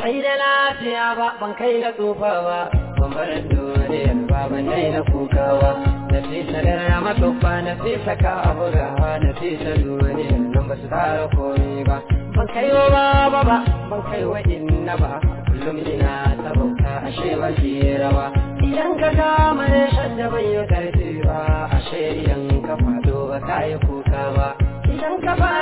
kuruciya ba ban kai da tsufa ba ban bar duniyar ba ban daina kukawa. Na fi sadar matufa na fi saka abugawa na fi sa duniyar nan ba su tara komi ba. Ban kai wa ba ba ban kai wa inna ba. Kullum ina ta bauta ashe ba rawa. Idan ka kama reshen da bai yi ƙarfi ba ashe idan ka fado ba ka yi kuka ba. Idan ka fara da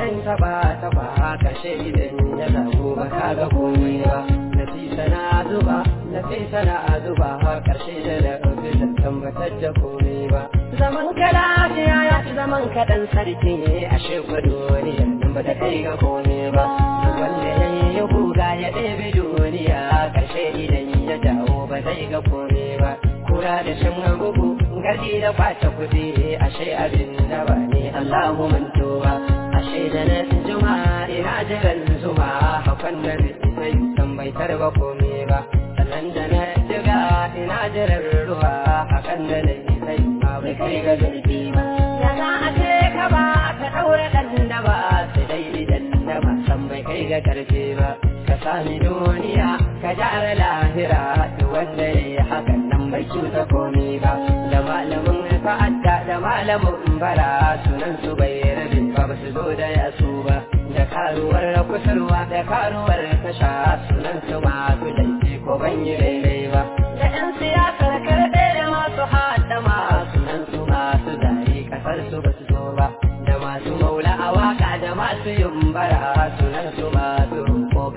yan taba taba ƙarshe idan ya zago ba ka ga komai ba. Na zuba nafisa na zuba ƙarshe da da ɗauki da tambatar da komai ba. Zaman ka lafiya ya fi zaman ka sarki ne ashe kwado ne yanzu ba ta kai ga komai ba. Wanda ya yi kuga ya ɗebe duniya ƙarshe idan ya dawo ba zai ga komai ba. Kura da shan bugu gari da ƙwace kuɗi ashe abin da ba ne Allahu mantuwa ashe da na juma ina jiran zuma. Hakan da zai san bai tarba komai ba. Sannan da na jiga ina jiran ruwa. Hakan da na zai ba bai kai ga zurfi ba. Da za a ce ka ba ka ɗaura ɗan da ba su dai idan da ba san bai kai ga ƙarfe ba. Ka sami duniya ka jara lahira. Duk wanda ya hakan nan bai cuta komai ba. Da malamin fa'adda da malamin bara sunan su bai zo da yasu ba da karuwar kusurwa da karuwar tasha sunan su ko ban yi daidai ba. Da siyasar karɗe da masu sunan su ƙasar su ba su zo ba. Da masu maula a waƙa da masu yumbara sunan su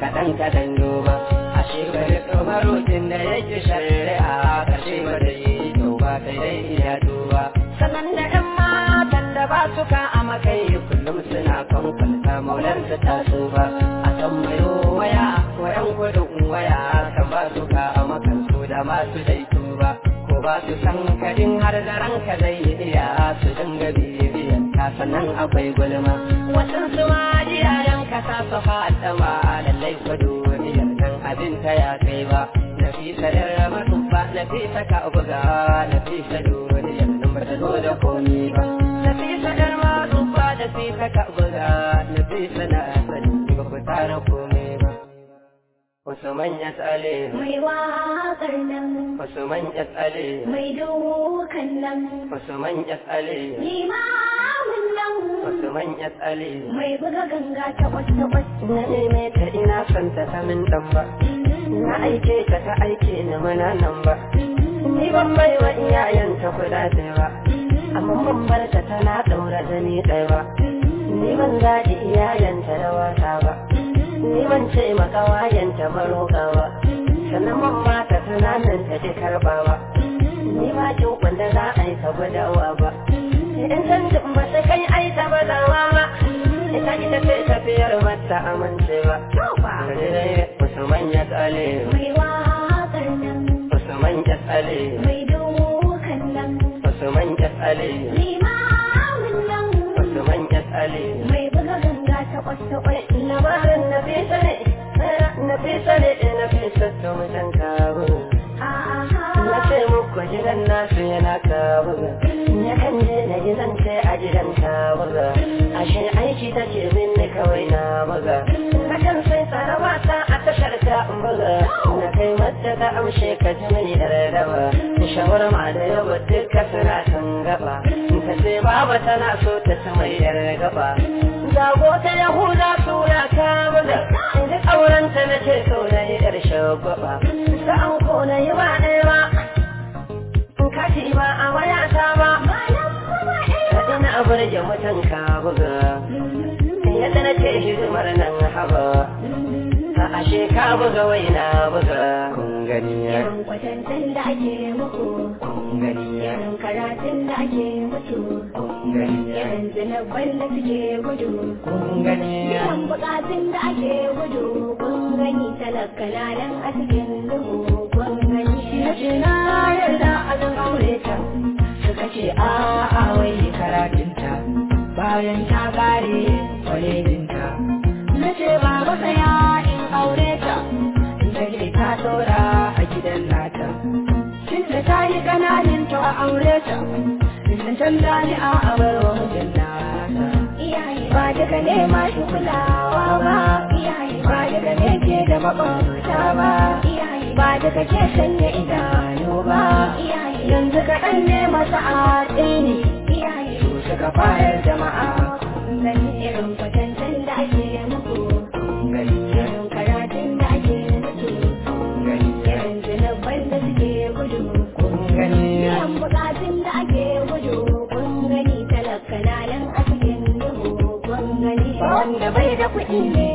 kaɗan kaɗan duba. A shekaru da yake shari'a kashe ba ba dai iya duba. Sannan da da ba su ka a makai. Kullum suna kan kwalta maulansa ta so ba a san mayo waya ko yan gudun waya. Kan ba su ka a makan su da masu daitu ba ko ba su san kadin har da ranka zai iya su dinga bibiyan ka sannan akwai gulma. Wasan su ma jiragen kasa su haɗama lallai kwado nan abin ta ya kai ba. Nafisa da matufa nafisa ka buga nafisa duniyar nan ba ta zo da komi ba. Matufa nafisa ka buga na sani ba ku tara komi ba. Usman ya tsale Mai waƙar nan, Usman ya tsale mai dukan nan, Usman ya tsale limamin nan, Usman ya tsale. Mai buga ganga ta kwas-kwas. Na neme ta ina son ta ta min dan ba. Na aike ta ta aike ni mana nan ba. Ni ban bai wa iyayenta kuɗa ba. Amma ban bar ta tana ɗaura da ni ɗaya ba. Ni ban zaɗi iyayenta da wasa ba. Ni ban ce makawayenta maroƙa ba. Sannan ban ba ta tunanin ta ji karɓa ba. Ni ba kin wanda za a yi ta gudawa ba. In san ba sai kai ai ta badawa ba. Ita ita ce tafiyar mata amince ba. Usman ya tsale. Mai waƙar nan, Usman ya tsale. Na fi sane na fi sasso mutan kabu Na ce muku gidan nasu yana kabu Ya kan je na gidan sai a gidan kabu Ashe aiki ta ce min ne kawai na buga. Na kan sai tsarawa ta a tashar ta buga. Na kai mata ta amshe ka ji mai dardaba Shawarma da yawa duka suna kan gaba Ta ce baba tana so ta ci mai yar gaba Zago ta Yahuda tura ta buga. Duk aurenta na ce so na yi yar shagwaba Ta an ko na yi ba ɗaya ba. Kashi ba a wayata ba. Ta ina burge mutan ka buga. Yadda na ce hidimar nan haba. A ashe ka buga wai na buga. Kun gani ya Irin kwatancin da ake muku, Kun gani ya irin karatun da ake gani zinabban da suke gudu. Kun gani? Ya Yawan bukatun da ake gudu, kun gani talaka na nan a cikin duhu, kun gani. Na ce na yarda a zan aure ta Suka ce a a wai karatunta. Bayan ta kare kwalejinta Na ce ba tsaya in aure ta Ta ce ta tsora a gidan nata. Tun da ta yi kananin ta a aure ta. Can jami'a a bar wa Iyaye. Ba duka ne masu kulawa ba. Iyaye. Ba daga ne ke da makwabta ba. Iyaye. Ba daga ke sanya idanu ba. Iyaye. Yanzu kaɗan ne masu atsini iyaye. Su suka fara jama'a. Bai da kuɗi ne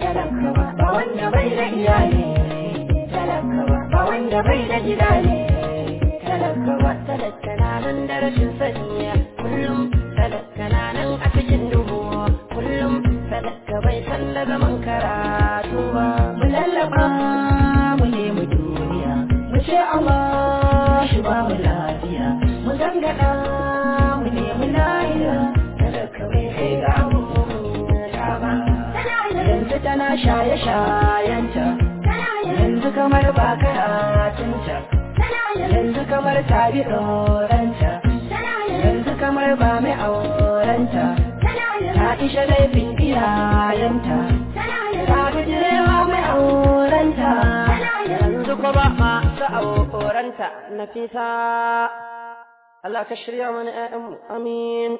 talaka ba ba wanda bai da iyali talaka ba ba wanda bai da gida ne talaka ba talaka na nan da rashin sani kullum bai mu lafiya mu shaye-shayenta. Yanzu kamar ba karatunta. Yanzu kamar ta bi ɗoranta. Yanzu kamar ba mai aurenta. Ta isha laifin iyayenta. Ta bijirewa mai aurenta. Yanzu ko ba ma sa aurenta nafisa. Allah ka shirya mana ƴaƴanmu. Amin.